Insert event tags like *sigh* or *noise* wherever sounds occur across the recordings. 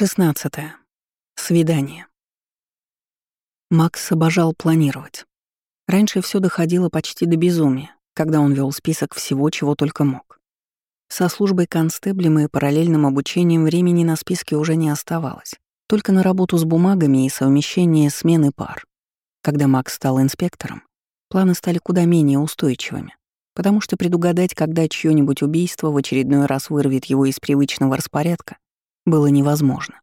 16. Свидание. Макс обожал планировать. Раньше все доходило почти до безумия, когда он вел список всего, чего только мог. Со службой констеблем и параллельным обучением времени на списке уже не оставалось. Только на работу с бумагами и совмещение смены пар. Когда Макс стал инспектором, планы стали куда менее устойчивыми, потому что предугадать, когда чьё-нибудь убийство в очередной раз вырвет его из привычного распорядка, было невозможно.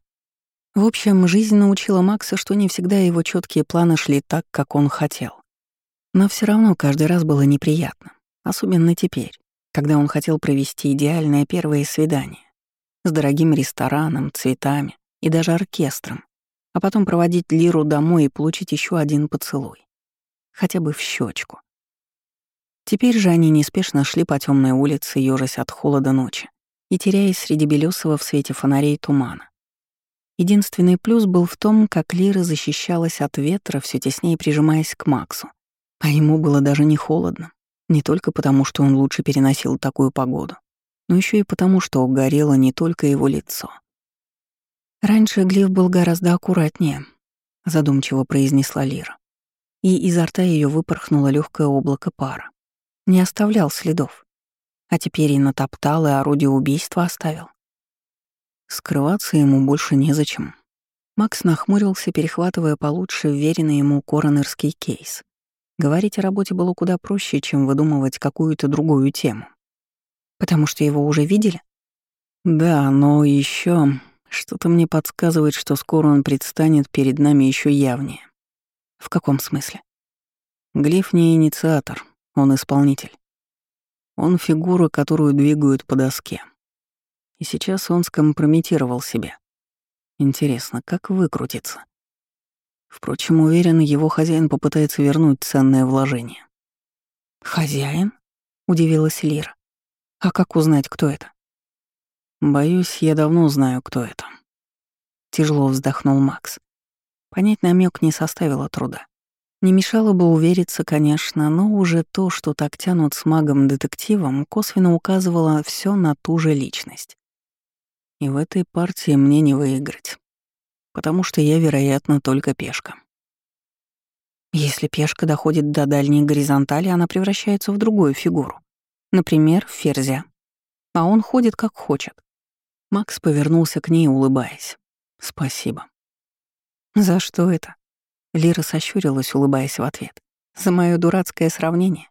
В общем, жизнь научила Макса, что не всегда его четкие планы шли так, как он хотел. Но все равно каждый раз было неприятно, особенно теперь, когда он хотел провести идеальное первое свидание с дорогим рестораном, цветами и даже оркестром, а потом проводить Лиру домой и получить еще один поцелуй. Хотя бы в щечку. Теперь же они неспешно шли по темной улице, ежась от холода ночи и теряясь среди белесого в свете фонарей тумана. Единственный плюс был в том, как Лира защищалась от ветра, все теснее прижимаясь к Максу. А ему было даже не холодно. Не только потому, что он лучше переносил такую погоду, но еще и потому, что горело не только его лицо. «Раньше Глиф был гораздо аккуратнее», — задумчиво произнесла Лира. И изо рта ее выпорхнуло легкое облако пара. Не оставлял следов. А теперь и натоптал, и орудие убийства оставил. Скрываться ему больше незачем. Макс нахмурился, перехватывая получше вверенный ему коронерский кейс. Говорить о работе было куда проще, чем выдумывать какую-то другую тему. Потому что его уже видели? Да, но еще что-то мне подсказывает, что скоро он предстанет перед нами еще явнее. В каком смысле? Глиф не инициатор, он исполнитель. Он фигура, которую двигают по доске. И сейчас он скомпрометировал себя. Интересно, как выкрутиться? Впрочем, уверен, его хозяин попытается вернуть ценное вложение. «Хозяин?» — удивилась Лира. «А как узнать, кто это?» «Боюсь, я давно знаю, кто это». Тяжело вздохнул Макс. Понять намек не составило труда. Не мешало бы увериться, конечно, но уже то, что так тянут с магом-детективом, косвенно указывало все на ту же личность. И в этой партии мне не выиграть, потому что я, вероятно, только пешка. Если пешка доходит до дальней горизонтали, она превращается в другую фигуру. Например, в ферзя. А он ходит как хочет. Макс повернулся к ней, улыбаясь. «Спасибо». «За что это?» Лира сощурилась, улыбаясь в ответ. «За моё дурацкое сравнение?»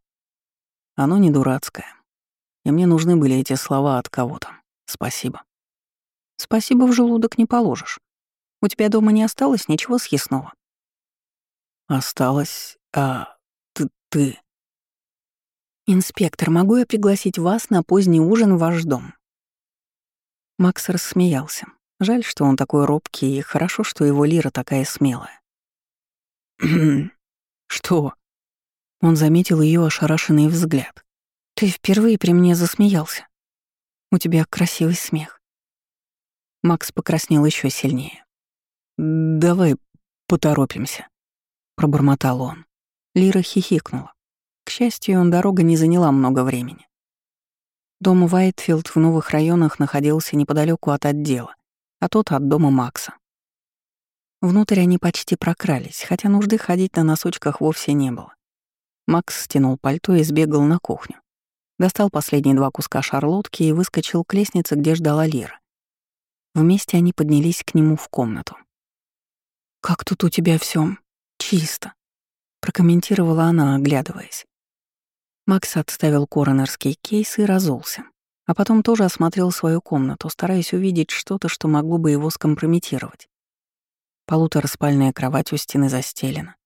«Оно не дурацкое. И мне нужны были эти слова от кого-то. Спасибо». «Спасибо в желудок не положишь. У тебя дома не осталось ничего съестного?» «Осталось... А... ты... ты...» «Инспектор, могу я пригласить вас на поздний ужин в ваш дом?» Макс рассмеялся. Жаль, что он такой робкий, и хорошо, что его Лира такая смелая. *clears throat* «Что?» Он заметил ее ошарашенный взгляд. «Ты впервые при мне засмеялся. У тебя красивый смех». Макс покраснел еще сильнее. «Давай поторопимся», — пробормотал он. Лира хихикнула. К счастью, он дорога не заняла много времени. Дом Уайтфилд в новых районах находился неподалеку от отдела, а тот от дома Макса. Внутрь они почти прокрались, хотя нужды ходить на носочках вовсе не было. Макс стянул пальто и сбегал на кухню. Достал последние два куска шарлотки и выскочил к лестнице, где ждала Лира. Вместе они поднялись к нему в комнату. «Как тут у тебя все чисто», — прокомментировала она, оглядываясь. Макс отставил коронерский кейс и разулся, а потом тоже осмотрел свою комнату, стараясь увидеть что-то, что могло бы его скомпрометировать. Полутораспальная кровать у стены застелена.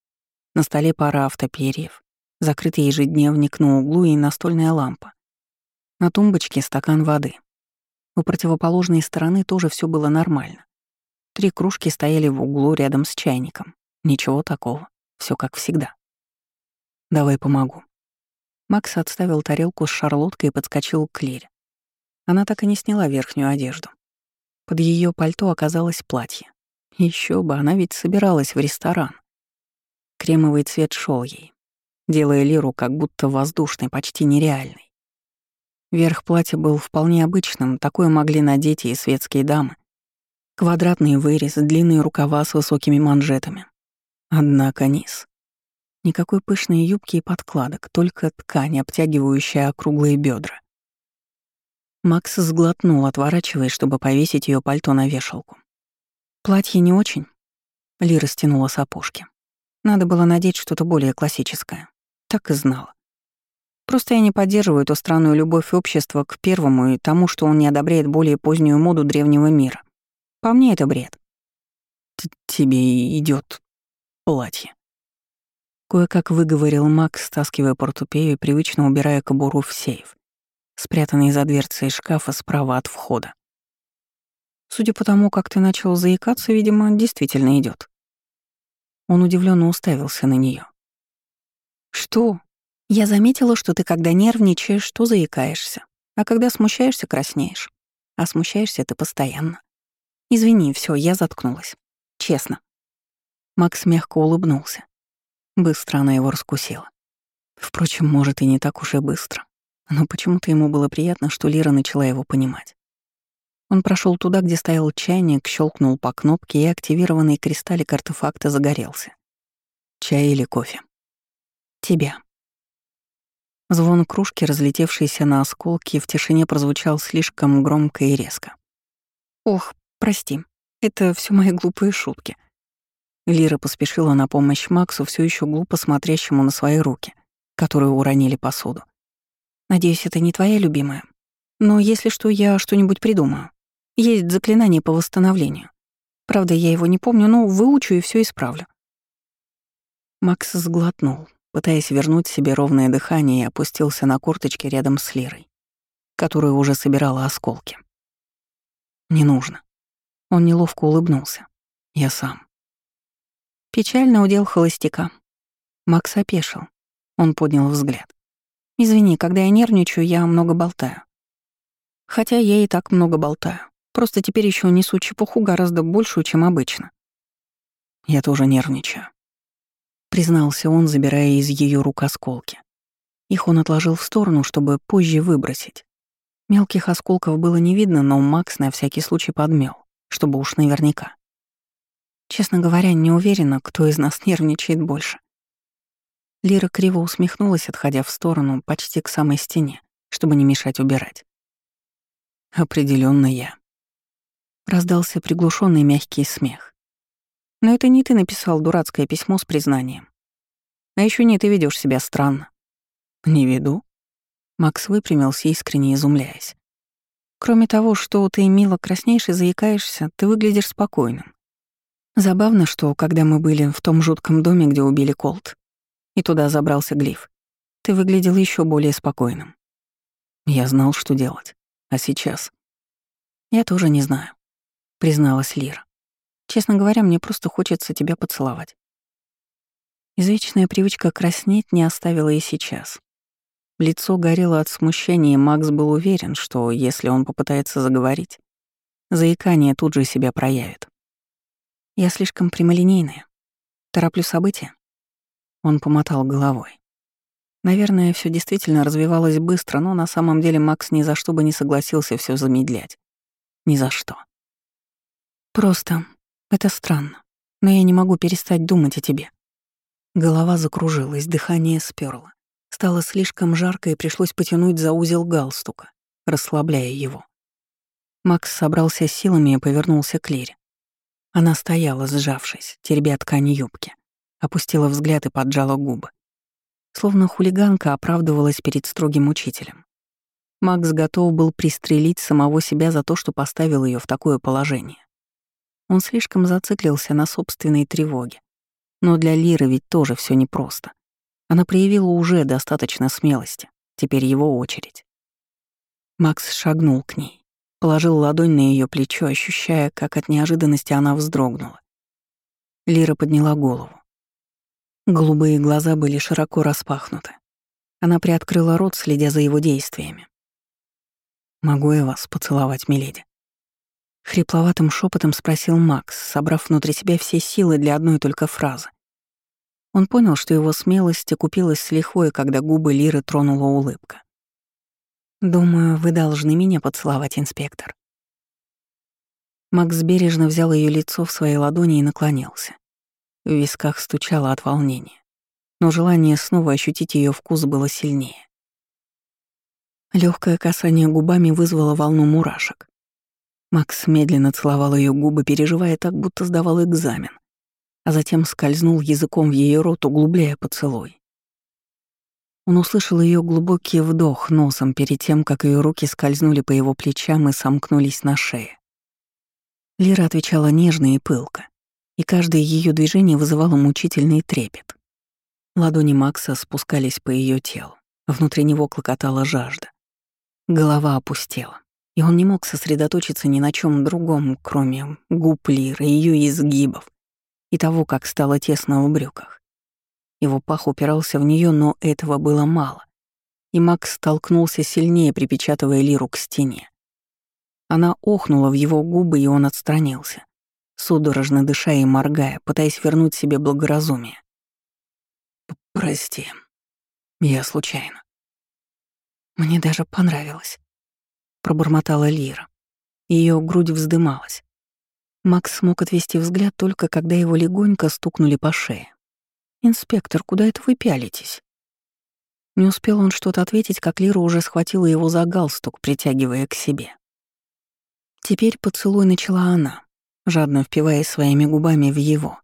На столе пара автоперьев, закрытый ежедневник на углу и настольная лампа. На тумбочке стакан воды. У противоположной стороны тоже все было нормально. Три кружки стояли в углу рядом с чайником. Ничего такого, все как всегда. «Давай помогу». Макс отставил тарелку с шарлоткой и подскочил к Лере. Она так и не сняла верхнюю одежду. Под ее пальто оказалось платье. Еще бы, она ведь собиралась в ресторан. Кремовый цвет шел ей, делая Лиру как будто воздушной, почти нереальной. Верх платья был вполне обычным, такое могли надеть и светские дамы. Квадратный вырез, длинные рукава с высокими манжетами. Однако низ. Никакой пышной юбки и подкладок, только ткань, обтягивающая округлые бедра. Макс сглотнул, отворачиваясь, чтобы повесить ее пальто на вешалку. Платье не очень. Лира стянула сапожки. Надо было надеть что-то более классическое. Так и знала. Просто я не поддерживаю эту странную любовь общества к первому и тому, что он не одобряет более позднюю моду древнего мира. По мне это бред. Т «Тебе идет платье». Кое-как выговорил Макс, стаскивая портупею и привычно убирая кобуру в сейф, спрятанный за дверцей шкафа справа от входа. Судя по тому, как ты начал заикаться, видимо, действительно идет. Он удивленно уставился на нее. Что? Я заметила, что ты, когда нервничаешь, что заикаешься, а когда смущаешься, краснеешь. А смущаешься ты постоянно. Извини, все, я заткнулась. Честно. Макс мягко улыбнулся. Быстро она его раскусила. Впрочем, может, и не так уж и быстро. Но почему-то ему было приятно, что Лира начала его понимать. Он прошел туда, где стоял чайник, щелкнул по кнопке, и активированный кристаллик артефакта загорелся. Чай или кофе? Тебя. Звон кружки, разлетевшийся на осколки, в тишине прозвучал слишком громко и резко. «Ох, прости, это все мои глупые шутки», Лира поспешила на помощь Максу, все еще глупо смотрящему на свои руки, которые уронили посуду. «Надеюсь, это не твоя любимая. Но если что, я что-нибудь придумаю. Есть заклинание по восстановлению. Правда, я его не помню, но выучу и все исправлю». Макс сглотнул, пытаясь вернуть себе ровное дыхание и опустился на корточки рядом с Лирой, которая уже собирала осколки. «Не нужно». Он неловко улыбнулся. «Я сам». Печально удел холостяка. Макс опешил. Он поднял взгляд. «Извини, когда я нервничаю, я много болтаю. Хотя я и так много болтаю. Просто теперь еще несу чепуху гораздо большую, чем обычно. Я тоже нервничаю. Признался он, забирая из ее рук осколки. Их он отложил в сторону, чтобы позже выбросить. Мелких осколков было не видно, но Макс на всякий случай подмел, чтобы уж наверняка. Честно говоря, не уверена, кто из нас *laughs* нервничает больше. Лира криво усмехнулась, отходя в сторону, почти к самой стене, чтобы не мешать убирать. Определенно я. Раздался приглушенный мягкий смех. Но это не ты написал дурацкое письмо с признанием. А еще не ты ведешь себя странно. Не веду. Макс выпрямился, искренне изумляясь. Кроме того, что ты мило краснеешь и заикаешься, ты выглядишь спокойным. Забавно, что, когда мы были в том жутком доме, где убили Колт, и туда забрался Глиф, ты выглядел еще более спокойным. Я знал, что делать. А сейчас? Я тоже не знаю, призналась Лира. Честно говоря, мне просто хочется тебя поцеловать. Извечная привычка краснеть не оставила и сейчас. Лицо горело от смущения, и Макс был уверен, что если он попытается заговорить, заикание тут же себя проявит. Я слишком прямолинейная. Тороплю события. Он помотал головой. Наверное, все действительно развивалось быстро, но на самом деле Макс ни за что бы не согласился все замедлять. Ни за что. Просто это странно, но я не могу перестать думать о тебе. Голова закружилась, дыхание сперло. Стало слишком жарко и пришлось потянуть за узел галстука, расслабляя его. Макс собрался силами и повернулся к Лере. Она стояла, сжавшись, теребя ткань юбки, опустила взгляд и поджала губы. Словно хулиганка оправдывалась перед строгим учителем. Макс готов был пристрелить самого себя за то, что поставил ее в такое положение. Он слишком зациклился на собственной тревоге. Но для Лиры ведь тоже все непросто. Она проявила уже достаточно смелости. Теперь его очередь. Макс шагнул к ней. Положил ладонь на ее плечо, ощущая, как от неожиданности она вздрогнула. Лира подняла голову. Голубые глаза были широко распахнуты. Она приоткрыла рот, следя за его действиями. «Могу я вас поцеловать, миледи?» Хрипловатым шепотом спросил Макс, собрав внутри себя все силы для одной только фразы. Он понял, что его смелость окупилась с лихвой, когда губы Лиры тронула улыбка. «Думаю, вы должны меня поцеловать, инспектор». Макс бережно взял ее лицо в свои ладони и наклонился. В висках стучало от волнения, но желание снова ощутить ее вкус было сильнее. Легкое касание губами вызвало волну мурашек. Макс медленно целовал ее губы, переживая так, будто сдавал экзамен, а затем скользнул языком в ее рот, углубляя поцелуй. Он услышал ее глубокий вдох носом перед тем, как ее руки скользнули по его плечам и сомкнулись на шее. Лира отвечала нежно и пылко, и каждое ее движение вызывало мучительный трепет. Ладони Макса спускались по ее телу, внутри него клокотала жажда. Голова опустела, и он не мог сосредоточиться ни на чем другом, кроме губ Лиры, ее изгибов и того, как стало тесно в брюках. Его пах упирался в нее, но этого было мало, и Макс столкнулся сильнее, припечатывая Лиру к стене. Она охнула в его губы, и он отстранился, судорожно дыша и моргая, пытаясь вернуть себе благоразумие. «Прости, я случайно». «Мне даже понравилось», — пробормотала Лира. Ее грудь вздымалась. Макс смог отвести взгляд только когда его легонько стукнули по шее. «Инспектор, куда это вы пялитесь?» Не успел он что-то ответить, как Лира уже схватила его за галстук, притягивая к себе. Теперь поцелуй начала она, жадно впиваясь своими губами в его.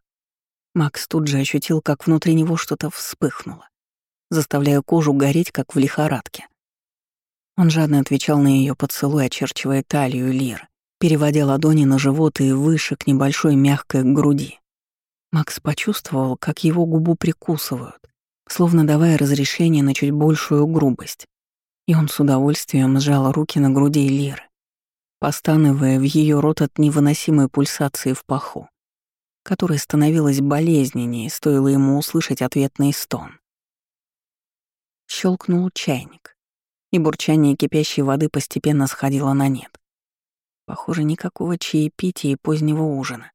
Макс тут же ощутил, как внутри него что-то вспыхнуло, заставляя кожу гореть, как в лихорадке. Он жадно отвечал на ее поцелуй, очерчивая талию Лиры, переводя ладони на живот и выше к небольшой мягкой груди. Макс почувствовал, как его губу прикусывают, словно давая разрешение на чуть большую грубость, и он с удовольствием сжал руки на груди Лиры, постанывая в ее рот от невыносимой пульсации в паху, которая становилась болезненнее, стоило ему услышать ответный стон. Щелкнул чайник, и бурчание кипящей воды постепенно сходило на нет. Похоже, никакого чаепития и позднего ужина.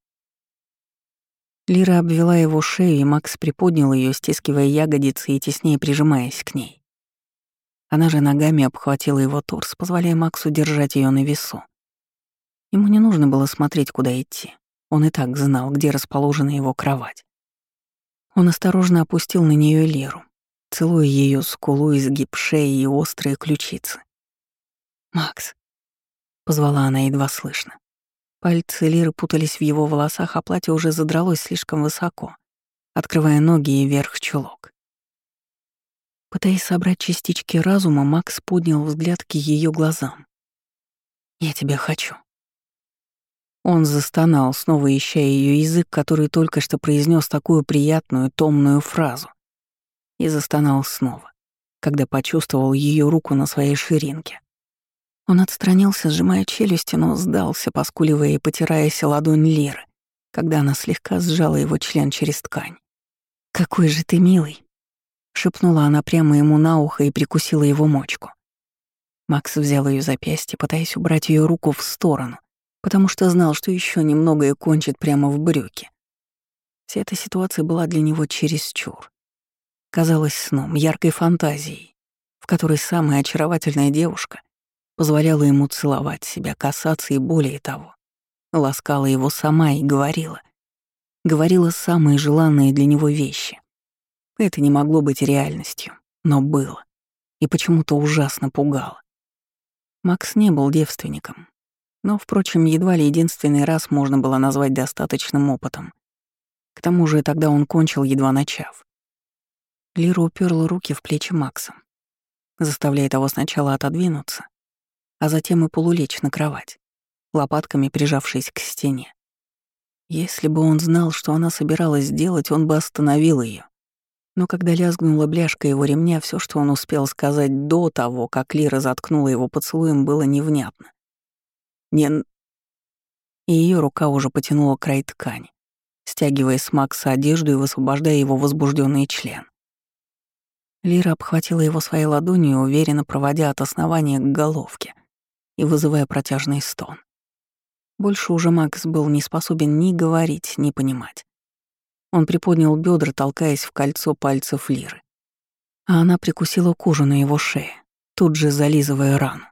Лира обвела его шею, и Макс приподнял ее, стискивая ягодицы и теснее прижимаясь к ней. Она же ногами обхватила его торс, позволяя Максу держать ее на весу. Ему не нужно было смотреть, куда идти. Он и так знал, где расположена его кровать. Он осторожно опустил на нее Леру, целуя ее скулу, изгиб шеи и острые ключицы. «Макс», — позвала она едва слышно. Пальцы Лиры путались в его волосах, а платье уже задралось слишком высоко, открывая ноги и верх чулок. Пытаясь собрать частички разума, Макс поднял взгляд к ее глазам. «Я тебя хочу», он застонал, снова ища ее язык, который только что произнес такую приятную, томную фразу. И застонал снова, когда почувствовал ее руку на своей ширинке. Он отстранился, сжимая челюсти, но сдался, поскуливая и потираясь ладонь Лиры, когда она слегка сжала его член через ткань. «Какой же ты милый!» — шепнула она прямо ему на ухо и прикусила его мочку. Макс взял ее запястье, пытаясь убрать ее руку в сторону, потому что знал, что еще немного и кончит прямо в брюке. Вся эта ситуация была для него чересчур. Казалось сном, яркой фантазией, в которой самая очаровательная девушка позволяла ему целовать себя, касаться и более того. Ласкала его сама и говорила. Говорила самые желанные для него вещи. Это не могло быть реальностью, но было. И почему-то ужасно пугало. Макс не был девственником, но, впрочем, едва ли единственный раз можно было назвать достаточным опытом. К тому же тогда он кончил, едва начав. Лира уперла руки в плечи Макса, заставляя того сначала отодвинуться, а затем и полулечь на кровать, лопатками прижавшись к стене. Если бы он знал, что она собиралась сделать, он бы остановил ее. Но когда лязгнула бляшка его ремня, все, что он успел сказать до того, как Лира заткнула его поцелуем, было невнятно. Не... И ее рука уже потянула край ткани, стягивая с Макса одежду и высвобождая его возбужденный член. Лира обхватила его своей ладонью, уверенно проводя от основания к головке и вызывая протяжный стон. Больше уже Макс был не способен ни говорить, ни понимать. Он приподнял бедра, толкаясь в кольцо пальцев Лиры. А она прикусила кожу на его шее, тут же зализывая рану.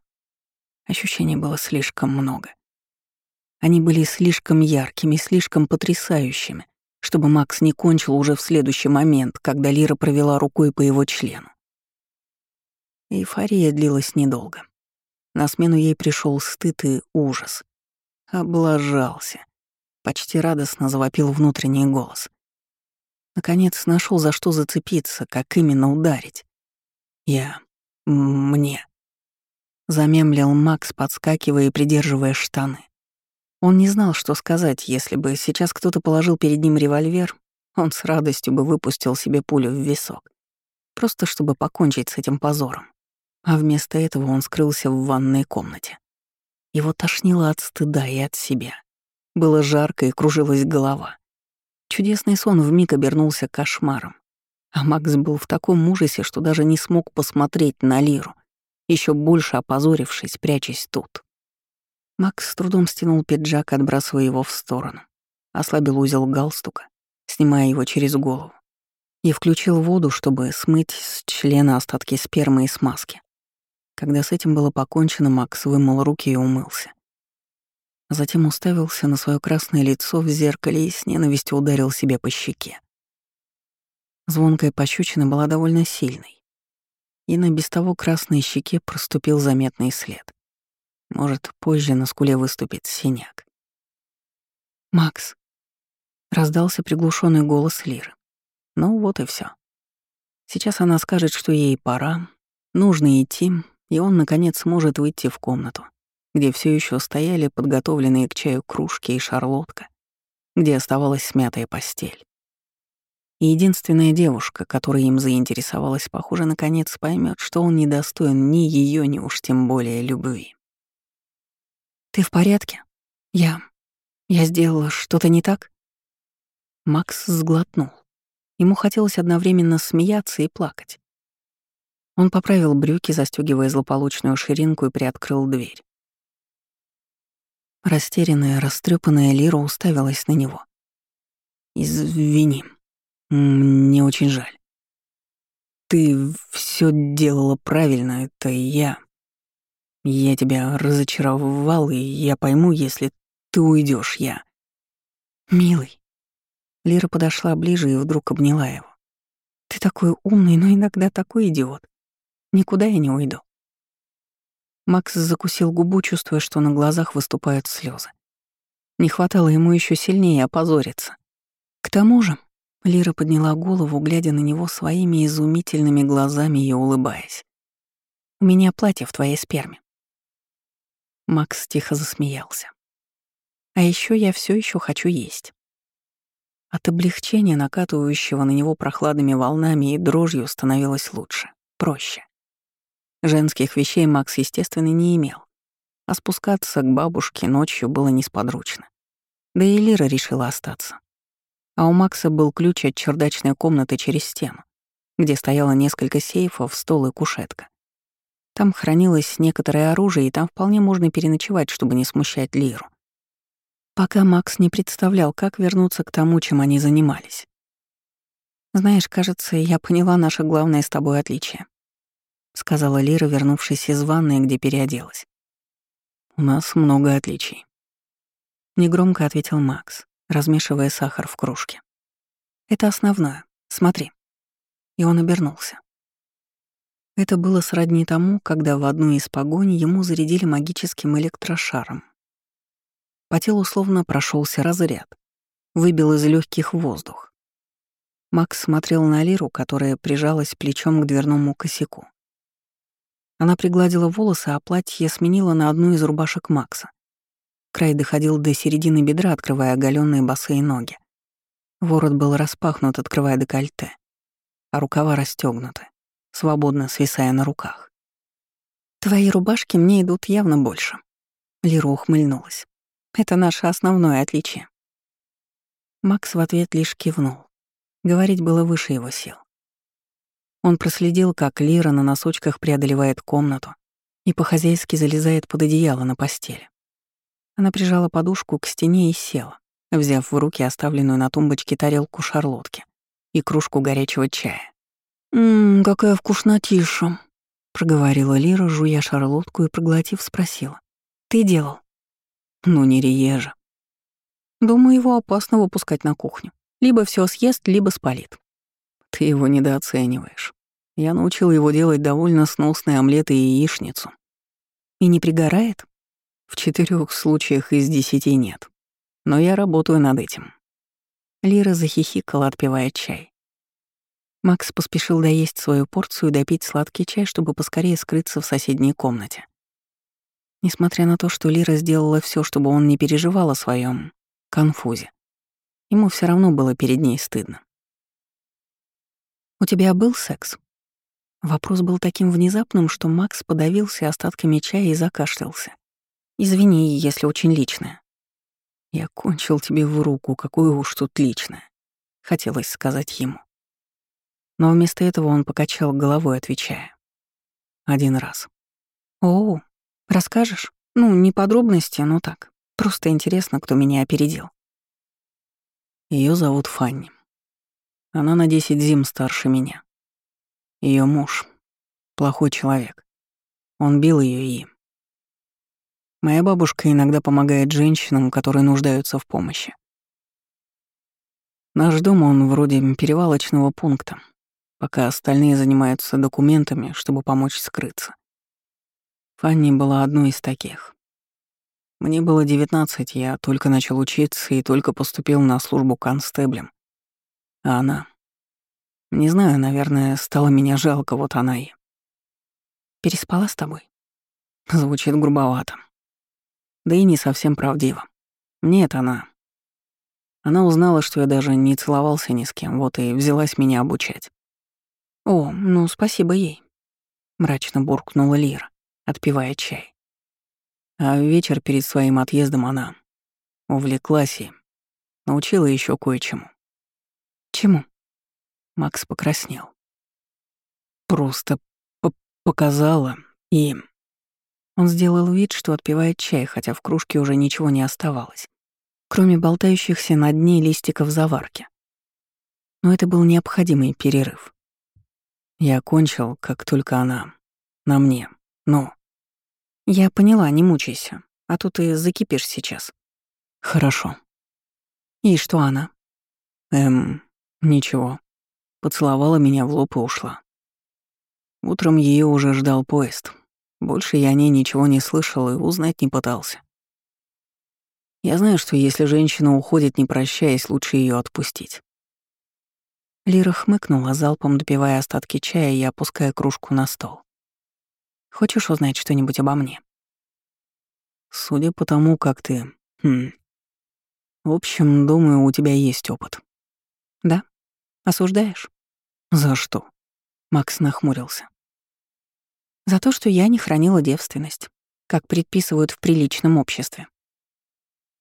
Ощущений было слишком много. Они были слишком яркими, слишком потрясающими, чтобы Макс не кончил уже в следующий момент, когда Лира провела рукой по его члену. Эйфория длилась недолго. На смену ей пришел стыд и ужас. Облажался. Почти радостно завопил внутренний голос. Наконец нашел за что зацепиться, как именно ударить. Я... мне. Замемлил Макс, подскакивая и придерживая штаны. Он не знал, что сказать, если бы сейчас кто-то положил перед ним револьвер, он с радостью бы выпустил себе пулю в висок. Просто чтобы покончить с этим позором. А вместо этого он скрылся в ванной комнате. Его тошнило от стыда и от себя. Было жарко и кружилась голова. Чудесный сон вмиг обернулся кошмаром. А Макс был в таком ужасе, что даже не смог посмотреть на Лиру, еще больше опозорившись, прячась тут. Макс с трудом стянул пиджак, отбрасывая его в сторону. Ослабил узел галстука, снимая его через голову. И включил воду, чтобы смыть с члена остатки спермы и смазки. Когда с этим было покончено, Макс вымыл руки и умылся. Затем уставился на свое красное лицо в зеркале и с ненавистью ударил себе по щеке. Звонкая пощечина была довольно сильной, и на без того красной щеке проступил заметный след. Может, позже на скуле выступит синяк. «Макс», — раздался приглушенный голос Лиры. Ну вот и все. Сейчас она скажет, что ей пора, нужно идти, и он, наконец, сможет выйти в комнату, где все еще стояли подготовленные к чаю кружки и шарлотка, где оставалась смятая постель. И единственная девушка, которая им заинтересовалась, похоже, наконец поймет, что он недостоин ни ее, ни уж тем более любви. «Ты в порядке? Я... я сделала что-то не так?» Макс сглотнул. Ему хотелось одновременно смеяться и плакать. Он поправил брюки, застегивая злополучную ширинку и приоткрыл дверь. Растерянная, растрепанная Лира уставилась на него. «Извини, мне очень жаль. Ты все делала правильно, это я...» Я тебя разочаровал, и я пойму, если ты уйдешь, я. Милый. Лира подошла ближе и вдруг обняла его. Ты такой умный, но иногда такой идиот. Никуда я не уйду. Макс закусил губу, чувствуя, что на глазах выступают слезы. Не хватало ему еще сильнее опозориться. К тому же, Лира подняла голову, глядя на него своими изумительными глазами и улыбаясь. «У меня платье в твоей сперме. Макс тихо засмеялся. А еще я все еще хочу есть. От облегчения, накатывающего на него прохладными волнами и дрожью, становилось лучше, проще. Женских вещей Макс, естественно, не имел, а спускаться к бабушке ночью было несподручно. Да и Лира решила остаться. А у Макса был ключ от чердачной комнаты через стену, где стояло несколько сейфов, стол и кушетка. Там хранилось некоторое оружие, и там вполне можно переночевать, чтобы не смущать Лиру. Пока Макс не представлял, как вернуться к тому, чем они занимались. «Знаешь, кажется, я поняла наше главное с тобой отличие», — сказала Лира, вернувшись из ванной, где переоделась. «У нас много отличий», — негромко ответил Макс, размешивая сахар в кружке. «Это основное. Смотри». И он обернулся. Это было сродни тому, когда в одну из погонь ему зарядили магическим электрошаром. По телу словно прошелся разряд, выбил из легких воздух. Макс смотрел на Лиру, которая прижалась плечом к дверному косяку. Она пригладила волосы, а платье сменила на одну из рубашек Макса. Край доходил до середины бедра, открывая оголенные босые ноги. Ворот был распахнут, открывая декольте, а рукава расстегнуты свободно свисая на руках. «Твои рубашки мне идут явно больше», — Лира ухмыльнулась. «Это наше основное отличие». Макс в ответ лишь кивнул. Говорить было выше его сил. Он проследил, как Лира на носочках преодолевает комнату и по-хозяйски залезает под одеяло на постели. Она прижала подушку к стене и села, взяв в руки оставленную на тумбочке тарелку шарлотки и кружку горячего чая. «Ммм, какая вкуснотиша», — проговорила Лира, жуя шарлотку и, проглотив, спросила. «Ты делал?» Ну, не Риежа. Думаю, его опасно выпускать на кухню. Либо все съест, либо спалит. Ты его недооцениваешь. Я научил его делать довольно сносные омлеты и яичницу. И не пригорает? В четырех случаях из десяти нет. Но я работаю над этим. Лира захихикала, отпивая чай. Макс поспешил доесть свою порцию и допить сладкий чай, чтобы поскорее скрыться в соседней комнате. Несмотря на то, что Лира сделала все, чтобы он не переживал о своем конфузе, ему все равно было перед ней стыдно. «У тебя был секс?» Вопрос был таким внезапным, что Макс подавился остатками чая и закашлялся. «Извини, если очень личное». «Я кончил тебе в руку, какое уж тут личное», — хотелось сказать ему. Но вместо этого он покачал головой, отвечая. «Один раз». «О, расскажешь? Ну, не подробности, но так. Просто интересно, кто меня опередил». Ее зовут Фанни. Она на 10 зим старше меня. Ее муж — плохой человек. Он бил ее и... Моя бабушка иногда помогает женщинам, которые нуждаются в помощи. Наш дом, он вроде перевалочного пункта, пока остальные занимаются документами, чтобы помочь скрыться. Фанни была одной из таких. Мне было 19, я только начал учиться и только поступил на службу констеблем. А она... Не знаю, наверное, стало меня жалко, вот она и... Переспала с тобой? Звучит грубовато. Да и не совсем правдиво. Нет, она... Она узнала, что я даже не целовался ни с кем, вот и взялась меня обучать. «О, ну спасибо ей», — мрачно буркнула Лира, отпивая чай. А вечер перед своим отъездом она увлеклась и научила еще кое-чему. Чему? Макс покраснел. Просто показала и... Он сделал вид, что отпивает чай, хотя в кружке уже ничего не оставалось, кроме болтающихся на дне листиков заварки. Но это был необходимый перерыв. Я кончил, как только она. На мне. Ну. Я поняла, не мучайся, а то ты закипишь сейчас. Хорошо. И что она? Эм, Ничего. Поцеловала меня в лоб и ушла. Утром ее уже ждал поезд. Больше я о ней ничего не слышал и узнать не пытался. Я знаю, что если женщина уходит, не прощаясь, лучше ее отпустить. Лира хмыкнула, залпом допивая остатки чая и опуская кружку на стол. «Хочешь узнать что-нибудь обо мне?» «Судя по тому, как ты... Хм... В общем, думаю, у тебя есть опыт». «Да?» Осуждаешь? За что? Макс нахмурился. За то, что я не хранила девственность, как предписывают в приличном обществе.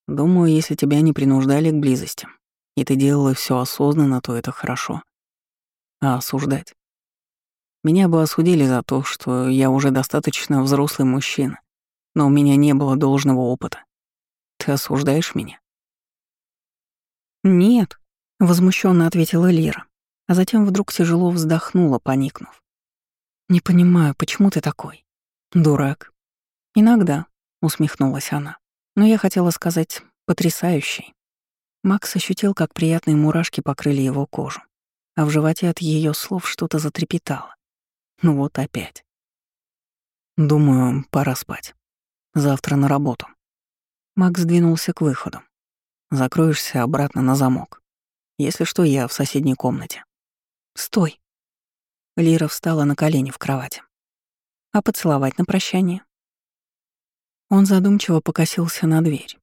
Думаю, если тебя не принуждали к близости, и ты делала все осознанно, то это хорошо. А осуждать? Меня бы осудили за то, что я уже достаточно взрослый мужчина, но у меня не было должного опыта. Ты осуждаешь меня? Нет, Возмущенно ответила Лира, а затем вдруг тяжело вздохнула, поникнув. «Не понимаю, почему ты такой? Дурак». «Иногда», — усмехнулась она. «Но я хотела сказать, потрясающий». Макс ощутил, как приятные мурашки покрыли его кожу, а в животе от ее слов что-то затрепетало. Ну вот опять. «Думаю, пора спать. Завтра на работу». Макс двинулся к выходу. «Закроешься обратно на замок. Если что, я в соседней комнате. Стой. Лира встала на колени в кровати. А поцеловать на прощание? Он задумчиво покосился на дверь.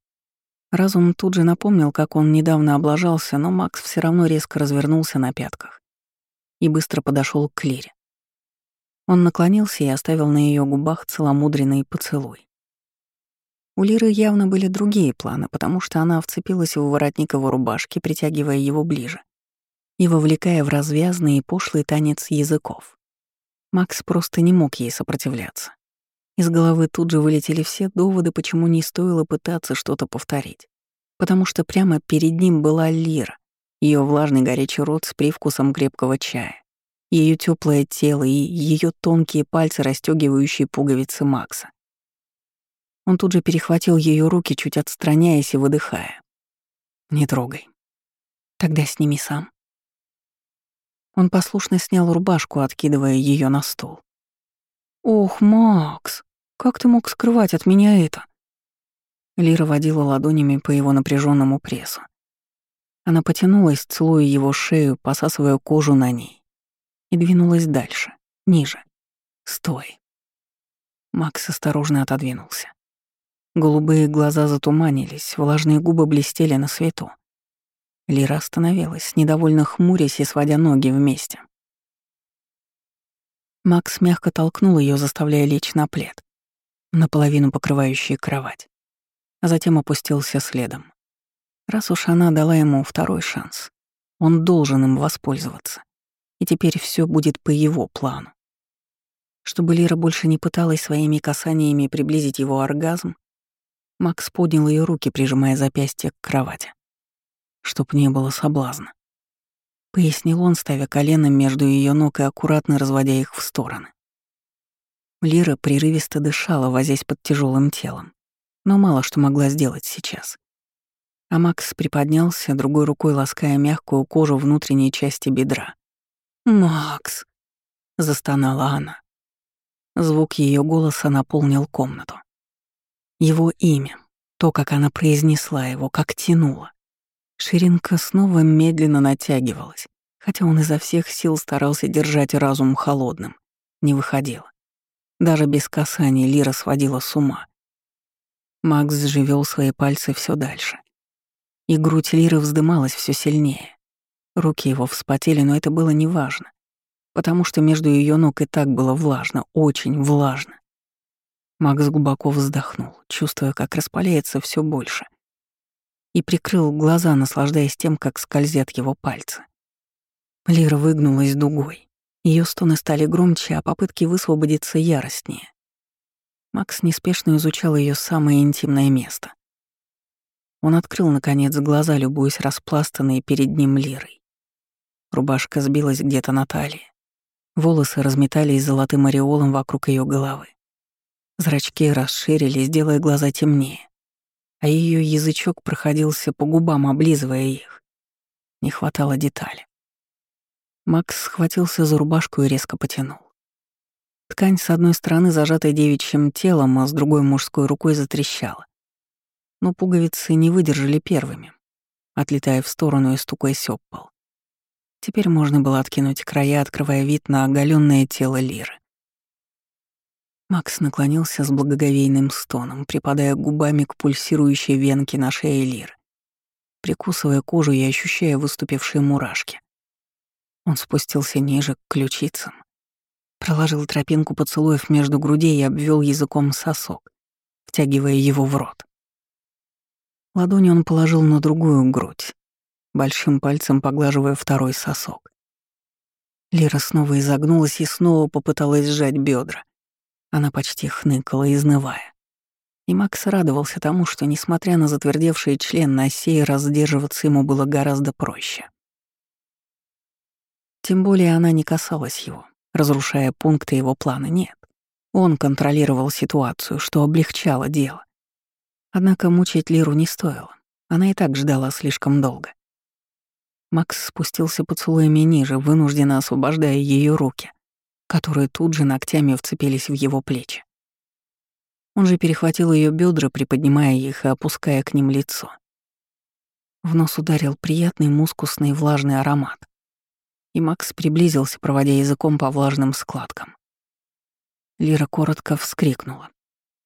Разум тут же напомнил, как он недавно облажался, но Макс все равно резко развернулся на пятках и быстро подошел к Лире. Он наклонился и оставил на ее губах целомудренный поцелуй. У Лиры явно были другие планы, потому что она вцепилась в воротник его рубашки, притягивая его ближе и вовлекая в развязный и пошлый танец языков. Макс просто не мог ей сопротивляться. Из головы тут же вылетели все доводы, почему не стоило пытаться что-то повторить. Потому что прямо перед ним была Лира, ее влажный горячий рот с привкусом крепкого чая, ее теплое тело и ее тонкие пальцы, расстегивающие пуговицы Макса. Он тут же перехватил ее руки, чуть отстраняясь и выдыхая. «Не трогай. Тогда сними сам». Он послушно снял рубашку, откидывая ее на стол. «Ох, Макс, как ты мог скрывать от меня это?» Лира водила ладонями по его напряженному прессу. Она потянулась, целуя его шею, посасывая кожу на ней, и двинулась дальше, ниже. «Стой!» Макс осторожно отодвинулся. Голубые глаза затуманились, влажные губы блестели на свету. Лира остановилась, недовольно хмурясь и сводя ноги вместе. Макс мягко толкнул ее, заставляя лечь на плед, наполовину покрывающий кровать, а затем опустился следом. Раз уж она дала ему второй шанс, он должен им воспользоваться. И теперь все будет по его плану. Чтобы Лира больше не пыталась своими касаниями приблизить его оргазм, Макс поднял ее руки, прижимая запястье к кровати чтоб не было соблазна. Пояснил он, ставя колено между ее ног и аккуратно разводя их в стороны. Лира прерывисто дышала, возясь под тяжелым телом, но мало что могла сделать сейчас. А Макс приподнялся, другой рукой лаская мягкую кожу внутренней части бедра. «Макс!» — застонала она. Звук ее голоса наполнил комнату. Его имя, то, как она произнесла его, как тянула. Ширинка снова медленно натягивалась, хотя он изо всех сил старался держать разум холодным. Не выходило. Даже без касания Лира сводила с ума. Макс сживел свои пальцы все дальше. И грудь Лиры вздымалась все сильнее. Руки его вспотели, но это было неважно, потому что между ее ног и так было влажно, очень влажно. Макс глубоко вздохнул, чувствуя, как распаляется все больше и прикрыл глаза, наслаждаясь тем, как скользят его пальцы. Лира выгнулась дугой. Ее стоны стали громче, а попытки высвободиться яростнее. Макс неспешно изучал ее самое интимное место. Он открыл, наконец, глаза, любуясь распластанной перед ним лирой. Рубашка сбилась где-то на талии. Волосы разметались золотым ореолом вокруг ее головы. Зрачки расширились, делая глаза темнее а ее язычок проходился по губам, облизывая их. Не хватало детали. Макс схватился за рубашку и резко потянул. Ткань с одной стороны, зажатая девичьим телом, а с другой мужской рукой затрещала. Но пуговицы не выдержали первыми, отлетая в сторону и стукаясь об пол. Теперь можно было откинуть края, открывая вид на оголенное тело Лиры. Макс наклонился с благоговейным стоном, припадая губами к пульсирующей венке на шее Лир, прикусывая кожу и ощущая выступившие мурашки. Он спустился ниже к ключицам, проложил тропинку поцелуев между грудей и обвел языком сосок, втягивая его в рот. Ладони он положил на другую грудь, большим пальцем поглаживая второй сосок. Лира снова изогнулась и снова попыталась сжать бедра. Она почти хныкала, изнывая. И Макс радовался тому, что, несмотря на затвердевший член, на сей раз сдерживаться ему было гораздо проще. Тем более она не касалась его, разрушая пункты его плана, нет. Он контролировал ситуацию, что облегчало дело. Однако мучить Лиру не стоило. Она и так ждала слишком долго. Макс спустился поцелуями ниже, вынужденно освобождая ее руки которые тут же ногтями вцепились в его плечи. Он же перехватил ее бедра, приподнимая их и опуская к ним лицо. В нос ударил приятный мускусный влажный аромат. И Макс приблизился, проводя языком по влажным складкам. Лира коротко вскрикнула.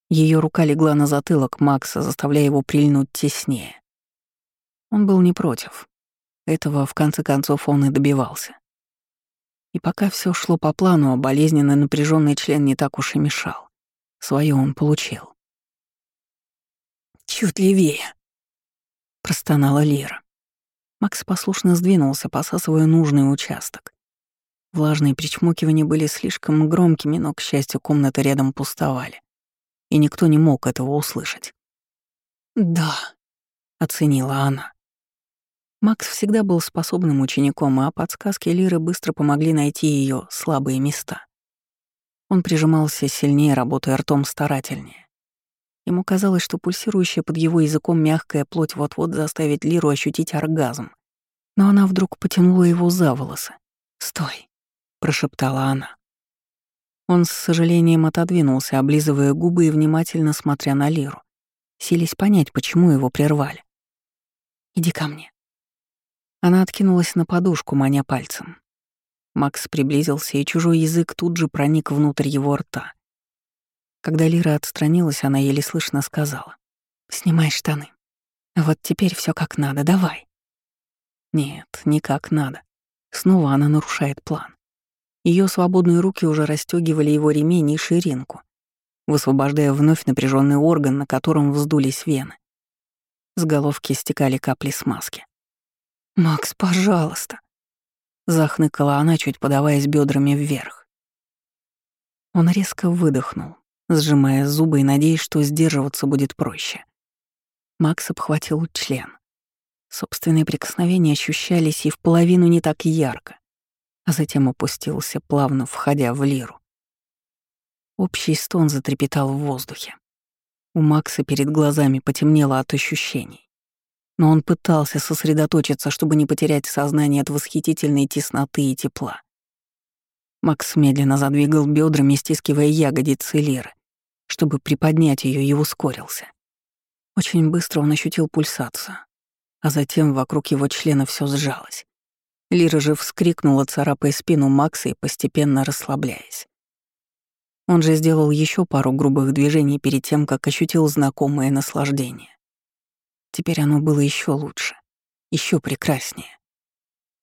Ее рука легла на затылок Макса, заставляя его прильнуть теснее. Он был не против. Этого, в конце концов, он и добивался. И пока все шло по плану, а болезненно напряженный член не так уж и мешал. Своё он получил. «Чуть левее», — простонала Лира. Макс послушно сдвинулся, посасывая нужный участок. Влажные причмокивания были слишком громкими, но, к счастью, комнаты рядом пустовали, и никто не мог этого услышать. «Да», — оценила она. Макс всегда был способным учеником, а подсказки Лиры быстро помогли найти ее слабые места. Он прижимался сильнее, работая ртом старательнее. Ему казалось, что пульсирующая под его языком мягкая плоть вот-вот заставит Лиру ощутить оргазм. Но она вдруг потянула его за волосы. «Стой!» — прошептала она. Он с сожалением отодвинулся, облизывая губы и внимательно смотря на Лиру, сились понять, почему его прервали. «Иди ко мне». Она откинулась на подушку, маня пальцем. Макс приблизился, и чужой язык тут же проник внутрь его рта. Когда Лира отстранилась, она еле слышно сказала. «Снимай штаны. Вот теперь все как надо, давай». Нет, не как надо. Снова она нарушает план. Ее свободные руки уже расстегивали его ремень и ширинку, высвобождая вновь напряженный орган, на котором вздулись вены. С головки стекали капли смазки. «Макс, пожалуйста!» Захныкала она, чуть подаваясь бедрами вверх. Он резко выдохнул, сжимая зубы и надеясь, что сдерживаться будет проще. Макс обхватил член. Собственные прикосновения ощущались и в половину не так ярко, а затем опустился, плавно входя в лиру. Общий стон затрепетал в воздухе. У Макса перед глазами потемнело от ощущений. Но он пытался сосредоточиться, чтобы не потерять сознание от восхитительной тесноты и тепла. Макс медленно задвигал бедрами, стискивая ягодицы Лиры, чтобы приподнять ее и ускорился. Очень быстро он ощутил пульсацию, а затем вокруг его члена все сжалось. Лира же вскрикнула, царапая спину Макса и постепенно расслабляясь. Он же сделал еще пару грубых движений перед тем, как ощутил знакомое наслаждение. Теперь оно было еще лучше, еще прекраснее.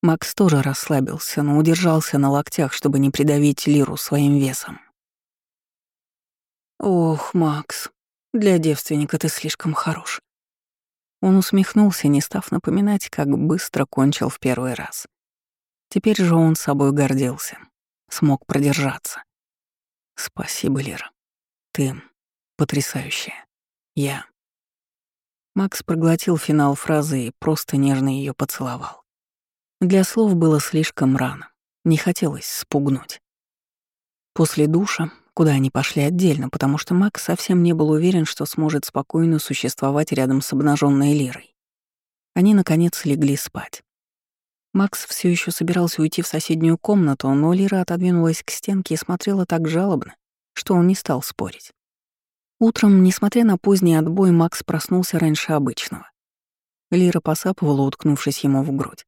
Макс тоже расслабился, но удержался на локтях, чтобы не придавить Лиру своим весом. «Ох, Макс, для девственника ты слишком хорош», он усмехнулся, не став напоминать, как быстро кончил в первый раз. Теперь же он собой гордился, смог продержаться. «Спасибо, Лера. Ты потрясающая. Я...» Макс проглотил финал фразы и просто нежно ее поцеловал. Для слов было слишком рано, не хотелось спугнуть. После душа куда они пошли отдельно, потому что Макс совсем не был уверен, что сможет спокойно существовать рядом с обнаженной Лирой. Они, наконец, легли спать. Макс все еще собирался уйти в соседнюю комнату, но Лира отодвинулась к стенке и смотрела так жалобно, что он не стал спорить. Утром, несмотря на поздний отбой, Макс проснулся раньше обычного. Лира посапывала, уткнувшись ему в грудь.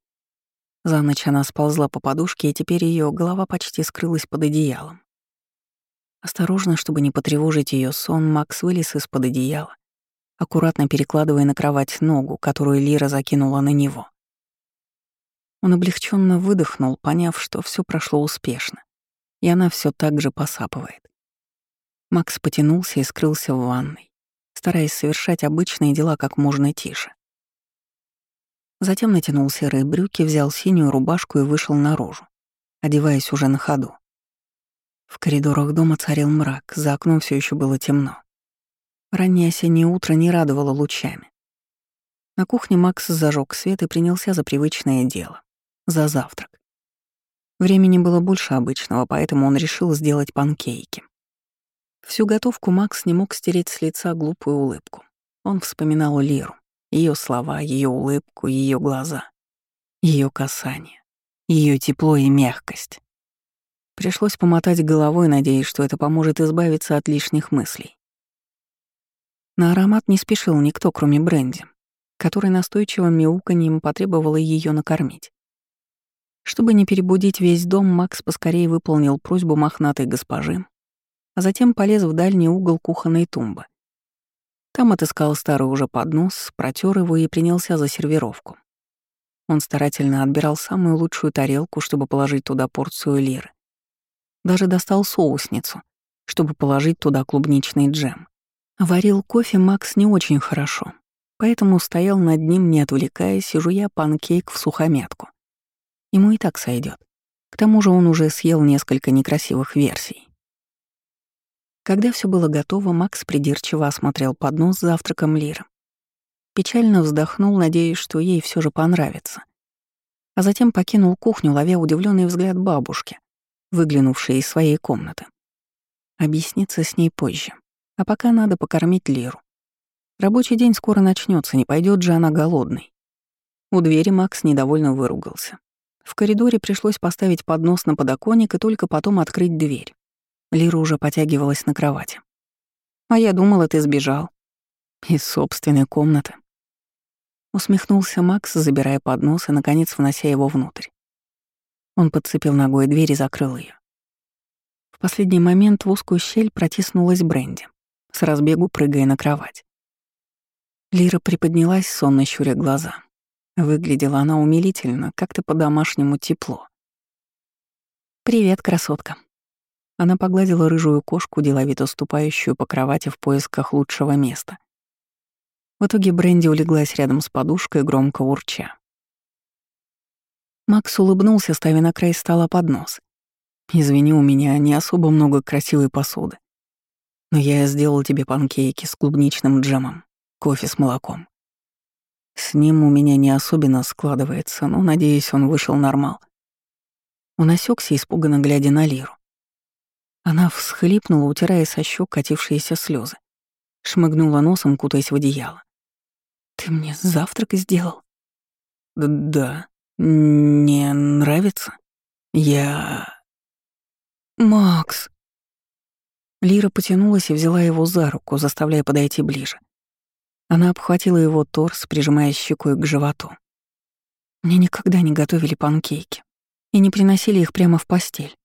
За ночь она сползла по подушке, и теперь ее голова почти скрылась под одеялом. Осторожно, чтобы не потревожить ее сон, Макс вылез из-под одеяла, аккуратно перекладывая на кровать ногу, которую Лира закинула на него. Он облегченно выдохнул, поняв, что все прошло успешно, и она все так же посапывает. Макс потянулся и скрылся в ванной, стараясь совершать обычные дела как можно тише. Затем натянул серые брюки, взял синюю рубашку и вышел наружу, одеваясь уже на ходу. В коридорах дома царил мрак, за окном все еще было темно. Раннее осеннее утро не радовало лучами. На кухне Макс зажег свет и принялся за привычное дело — за завтрак. Времени было больше обычного, поэтому он решил сделать панкейки. Всю готовку Макс не мог стереть с лица глупую улыбку. Он вспоминал Лиру, ее слова, ее улыбку, ее глаза, ее касание, ее тепло и мягкость. Пришлось помотать головой, надеясь, что это поможет избавиться от лишних мыслей. На аромат не спешил никто, кроме Бренди, который настойчивым мяуканьем потребовала ее накормить. Чтобы не перебудить весь дом, Макс поскорее выполнил просьбу мохнатой госпожи, а затем полез в дальний угол кухонной тумбы. Там отыскал старый уже поднос, протер его и принялся за сервировку. Он старательно отбирал самую лучшую тарелку, чтобы положить туда порцию лиры, даже достал соусницу, чтобы положить туда клубничный джем. Варил кофе Макс не очень хорошо, поэтому стоял над ним, не отвлекаясь, и жуя панкейк в сухомятку. Ему и так сойдет. К тому же он уже съел несколько некрасивых версий. Когда все было готово, Макс придирчиво осмотрел поднос с завтраком Лиры. Печально вздохнул, надеясь, что ей все же понравится. А затем покинул кухню, ловя удивленный взгляд бабушки, выглянувшей из своей комнаты. Объясниться с ней позже. А пока надо покормить Леру. Рабочий день скоро начнется, не пойдет же она голодной. У двери Макс недовольно выругался. В коридоре пришлось поставить поднос на подоконник и только потом открыть дверь. Лира уже потягивалась на кровати. «А я думала, ты сбежал». «Из собственной комнаты». Усмехнулся Макс, забирая поднос и, наконец, внося его внутрь. Он подцепил ногой дверь и закрыл ее. В последний момент в узкую щель протиснулась Бренди, с разбегу прыгая на кровать. Лира приподнялась, сонно щуря глаза. Выглядела она умилительно, как-то по-домашнему тепло. «Привет, красотка». Она погладила рыжую кошку, деловито ступающую по кровати в поисках лучшего места. В итоге Бренди улеглась рядом с подушкой, громко урча. Макс улыбнулся, ставя на край стола поднос. «Извини, у меня не особо много красивой посуды. Но я сделал тебе панкейки с клубничным джемом, кофе с молоком. С ним у меня не особенно складывается, но, надеюсь, он вышел нормал. Он осекся, испуганно глядя на Лиру. Она всхлипнула, утирая со щек катившиеся слезы. Шмыгнула носом, кутаясь в одеяло. «Ты мне завтрак сделал?» «Да. Не нравится? Я...» «Макс!» Лира потянулась и взяла его за руку, заставляя подойти ближе. Она обхватила его торс, прижимая щекой к животу. Мне никогда не готовили панкейки и не приносили их прямо в постель.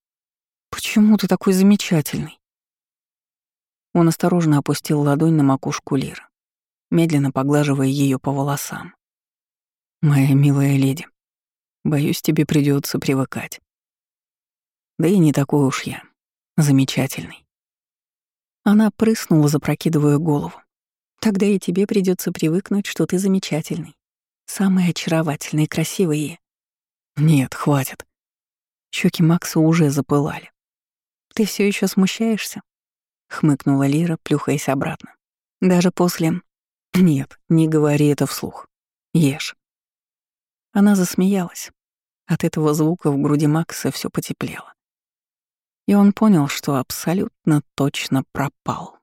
Почему ты такой замечательный? Он осторожно опустил ладонь на макушку Лиры, медленно поглаживая ее по волосам. «Моя милая леди, боюсь, тебе придется привыкать. Да и не такой уж я. Замечательный». Она прыснула, запрокидывая голову. Тогда и тебе придется привыкнуть, что ты замечательный. Самый очаровательный, красивый Нет, хватит. Щеки Макса уже запылали. Ты все еще смущаешься? Хмыкнула Лира, плюхаясь обратно. Даже после... Нет, не говори это вслух. Ешь. Она засмеялась. От этого звука в груди Макса все потеплело. И он понял, что абсолютно точно пропал.